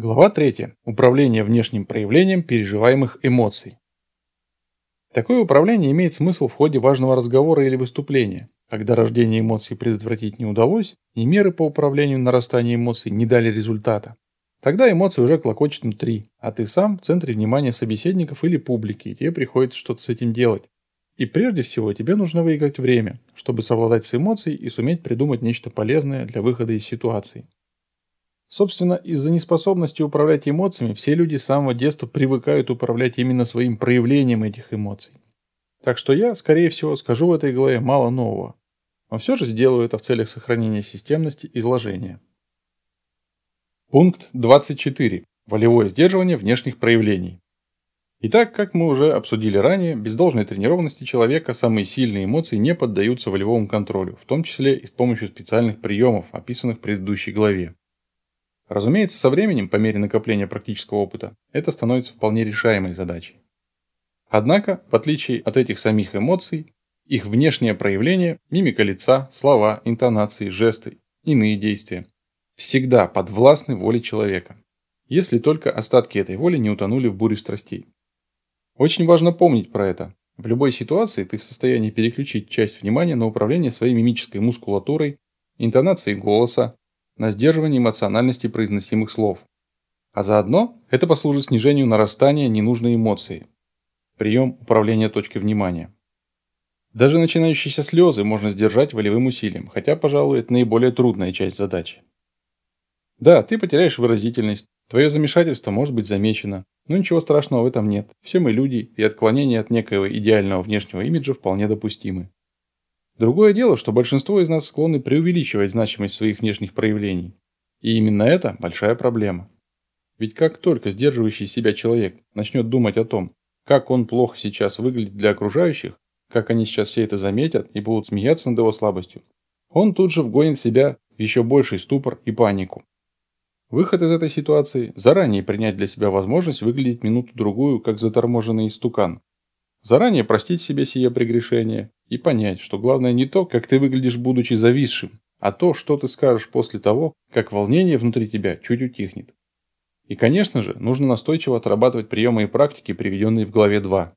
Глава 3. Управление внешним проявлением переживаемых эмоций. Такое управление имеет смысл в ходе важного разговора или выступления, когда рождение эмоций предотвратить не удалось, и меры по управлению нарастанием эмоций не дали результата. Тогда эмоции уже клокочут внутри, а ты сам в центре внимания собеседников или публики, и тебе приходится что-то с этим делать. И прежде всего тебе нужно выиграть время, чтобы совладать с эмоцией и суметь придумать нечто полезное для выхода из ситуации. Собственно, из-за неспособности управлять эмоциями все люди с самого детства привыкают управлять именно своим проявлением этих эмоций. Так что я, скорее всего, скажу в этой главе мало нового. Но все же сделаю это в целях сохранения системности изложения. Пункт 24. Волевое сдерживание внешних проявлений. Итак, как мы уже обсудили ранее, без должной тренированности человека самые сильные эмоции не поддаются волевому контролю, в том числе и с помощью специальных приемов, описанных в предыдущей главе. Разумеется, со временем, по мере накопления практического опыта, это становится вполне решаемой задачей. Однако, в отличие от этих самих эмоций, их внешнее проявление, мимика лица, слова, интонации, жесты, иные действия, всегда подвластны воле человека, если только остатки этой воли не утонули в буре страстей. Очень важно помнить про это. В любой ситуации ты в состоянии переключить часть внимания на управление своей мимической мускулатурой, интонацией голоса, на сдерживание эмоциональности произносимых слов. А заодно это послужит снижению нарастания ненужной эмоции. Прием управления точкой внимания. Даже начинающиеся слезы можно сдержать волевым усилием, хотя, пожалуй, это наиболее трудная часть задачи. Да, ты потеряешь выразительность, твое замешательство может быть замечено, но ничего страшного в этом нет. Все мы люди, и отклонения от некоего идеального внешнего имиджа вполне допустимы. Другое дело, что большинство из нас склонны преувеличивать значимость своих внешних проявлений. И именно это большая проблема. Ведь как только сдерживающий себя человек начнет думать о том, как он плохо сейчас выглядит для окружающих, как они сейчас все это заметят и будут смеяться над его слабостью, он тут же вгонит себя в еще больший ступор и панику. Выход из этой ситуации – заранее принять для себя возможность выглядеть минуту-другую, как заторможенный истукан. Заранее простить себе сие прегрешение и понять, что главное не то, как ты выглядишь, будучи зависшим, а то, что ты скажешь после того, как волнение внутри тебя чуть утихнет. И, конечно же, нужно настойчиво отрабатывать приемы и практики, приведенные в главе 2.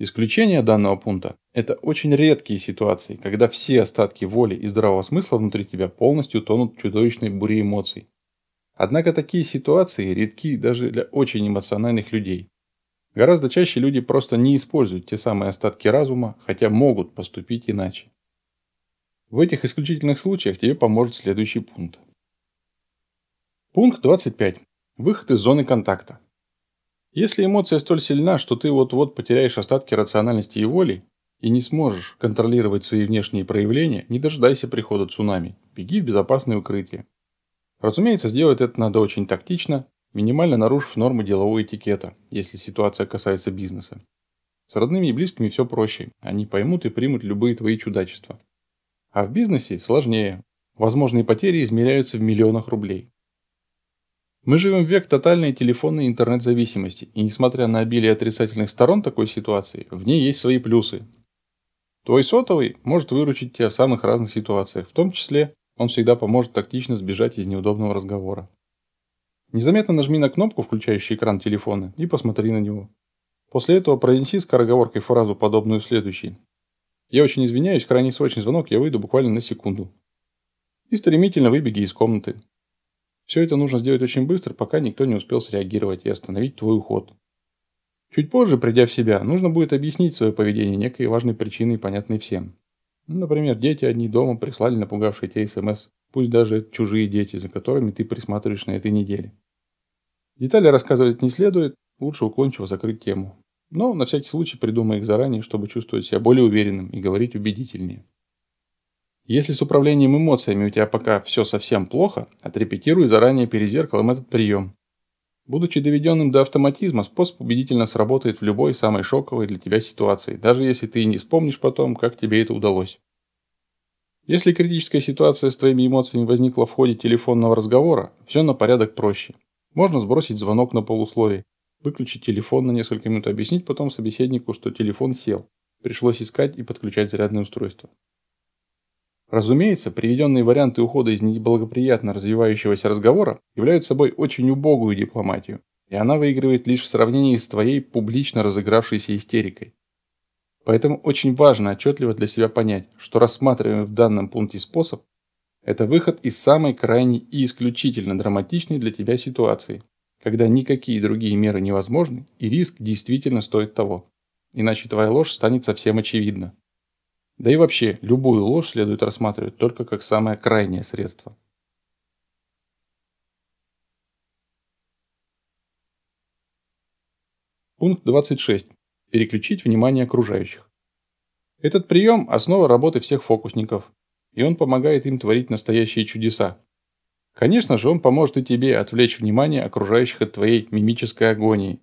Исключение данного пункта – это очень редкие ситуации, когда все остатки воли и здравого смысла внутри тебя полностью тонут в чудовищной буре эмоций. Однако такие ситуации редки даже для очень эмоциональных людей. Гораздо чаще люди просто не используют те самые остатки разума, хотя могут поступить иначе. В этих исключительных случаях тебе поможет следующий пункт. Пункт 25. Выход из зоны контакта. Если эмоция столь сильна, что ты вот-вот потеряешь остатки рациональности и воли, и не сможешь контролировать свои внешние проявления, не дожидайся прихода цунами. Беги в безопасное укрытие. Разумеется, сделать это надо очень тактично, минимально нарушив нормы делового этикета, если ситуация касается бизнеса. С родными и близкими все проще, они поймут и примут любые твои чудачества. А в бизнесе сложнее. Возможные потери измеряются в миллионах рублей. Мы живем в век тотальной телефонной интернет-зависимости, и несмотря на обилие отрицательных сторон такой ситуации, в ней есть свои плюсы. Твой сотовый может выручить тебя в самых разных ситуациях, в том числе он всегда поможет тактично сбежать из неудобного разговора. Незаметно нажми на кнопку, включающую экран телефона, и посмотри на него. После этого произнеси скороговоркой фразу, подобную следующей. «Я очень извиняюсь, крайне срочный звонок, я выйду буквально на секунду». И стремительно выбеги из комнаты. Все это нужно сделать очень быстро, пока никто не успел среагировать и остановить твой уход. Чуть позже, придя в себя, нужно будет объяснить свое поведение некой важной причиной, понятной всем. Например, дети одни дома прислали напугавшие тебя СМС Пусть даже чужие дети, за которыми ты присматриваешь на этой неделе. Детали рассказывать не следует, лучше уклончиво закрыть тему. Но на всякий случай придумай их заранее, чтобы чувствовать себя более уверенным и говорить убедительнее. Если с управлением эмоциями у тебя пока все совсем плохо, отрепетируй заранее перед зеркалом этот прием. Будучи доведенным до автоматизма, способ убедительно сработает в любой самой шоковой для тебя ситуации, даже если ты не вспомнишь потом, как тебе это удалось. Если критическая ситуация с твоими эмоциями возникла в ходе телефонного разговора, все на порядок проще. Можно сбросить звонок на полусловие, выключить телефон на несколько минут, объяснить потом собеседнику, что телефон сел. Пришлось искать и подключать зарядное устройство. Разумеется, приведенные варианты ухода из неблагоприятно развивающегося разговора являются собой очень убогую дипломатию, и она выигрывает лишь в сравнении с твоей публично разыгравшейся истерикой. Поэтому очень важно отчетливо для себя понять, что рассматриваемый в данном пункте способ – это выход из самой крайней и исключительно драматичной для тебя ситуации, когда никакие другие меры невозможны и риск действительно стоит того. Иначе твоя ложь станет совсем очевидна. Да и вообще, любую ложь следует рассматривать только как самое крайнее средство. Пункт 26. Переключить внимание окружающих. Этот прием – основа работы всех фокусников, и он помогает им творить настоящие чудеса. Конечно же, он поможет и тебе отвлечь внимание окружающих от твоей мимической агонии.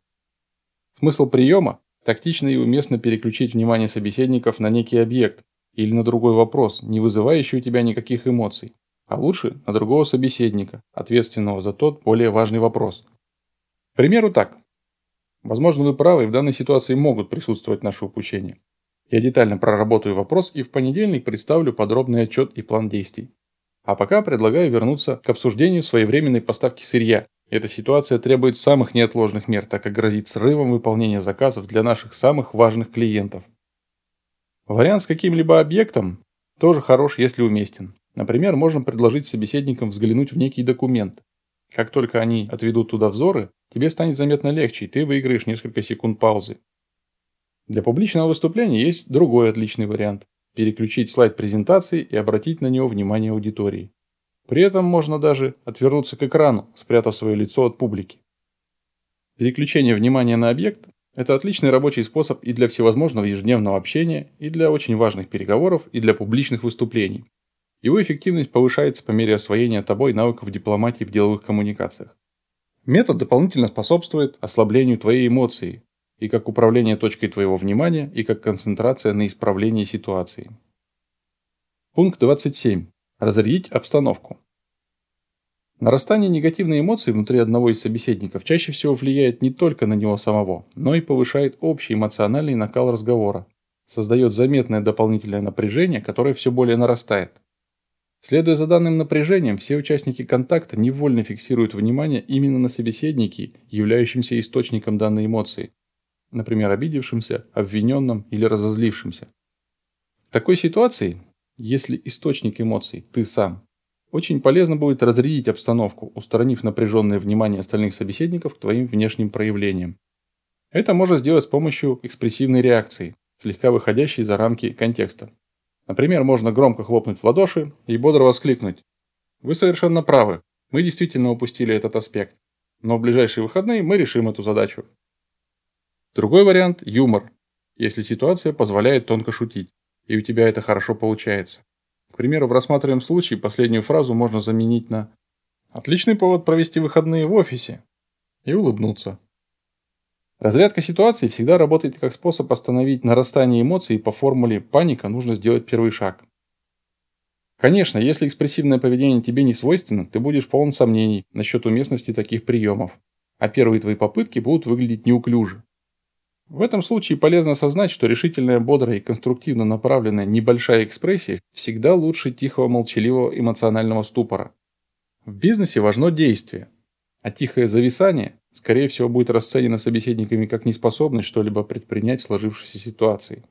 Смысл приема Тактично и уместно переключить внимание собеседников на некий объект или на другой вопрос, не вызывающий у тебя никаких эмоций, а лучше на другого собеседника, ответственного за тот более важный вопрос. К примеру так. Возможно, вы правы, и в данной ситуации могут присутствовать наши упущения. Я детально проработаю вопрос и в понедельник представлю подробный отчет и план действий. А пока предлагаю вернуться к обсуждению своевременной поставки сырья эта ситуация требует самых неотложных мер, так как грозит срывом выполнения заказов для наших самых важных клиентов. Вариант с каким-либо объектом тоже хорош, если уместен. Например, можно предложить собеседникам взглянуть в некий документ. Как только они отведут туда взоры, тебе станет заметно легче, и ты выиграешь несколько секунд паузы. Для публичного выступления есть другой отличный вариант – переключить слайд презентации и обратить на него внимание аудитории. При этом можно даже отвернуться к экрану, спрятав свое лицо от публики. Переключение внимания на объект – это отличный рабочий способ и для всевозможного ежедневного общения, и для очень важных переговоров, и для публичных выступлений. Его эффективность повышается по мере освоения тобой навыков дипломатии в деловых коммуникациях. Метод дополнительно способствует ослаблению твоей эмоции, и как управление точкой твоего внимания, и как концентрация на исправлении ситуации. Пункт 27. Разрядить обстановку. Нарастание негативной эмоции внутри одного из собеседников чаще всего влияет не только на него самого, но и повышает общий эмоциональный накал разговора, создает заметное дополнительное напряжение, которое все более нарастает. Следуя за данным напряжением, все участники контакта невольно фиксируют внимание именно на собеседнике, являющемся источником данной эмоции, например, обидевшимся, обвиненным или разозлившимся. В такой ситуации если источник эмоций – ты сам, очень полезно будет разрядить обстановку, устранив напряженное внимание остальных собеседников к твоим внешним проявлениям. Это можно сделать с помощью экспрессивной реакции, слегка выходящей за рамки контекста. Например, можно громко хлопнуть в ладоши и бодро воскликнуть. Вы совершенно правы, мы действительно упустили этот аспект. Но в ближайшие выходные мы решим эту задачу. Другой вариант – юмор, если ситуация позволяет тонко шутить и у тебя это хорошо получается. К примеру, в рассматриваемом случае последнюю фразу можно заменить на «Отличный повод провести выходные в офисе» и улыбнуться. Разрядка ситуации всегда работает как способ остановить нарастание эмоций по формуле «паника» нужно сделать первый шаг. Конечно, если экспрессивное поведение тебе не свойственно, ты будешь полон сомнений насчет уместности таких приемов, а первые твои попытки будут выглядеть неуклюже. В этом случае полезно осознать, что решительная, бодрая и конструктивно направленная небольшая экспрессия всегда лучше тихого, молчаливого эмоционального ступора. В бизнесе важно действие, а тихое зависание, скорее всего, будет расценено собеседниками как неспособность что-либо предпринять в сложившейся ситуации.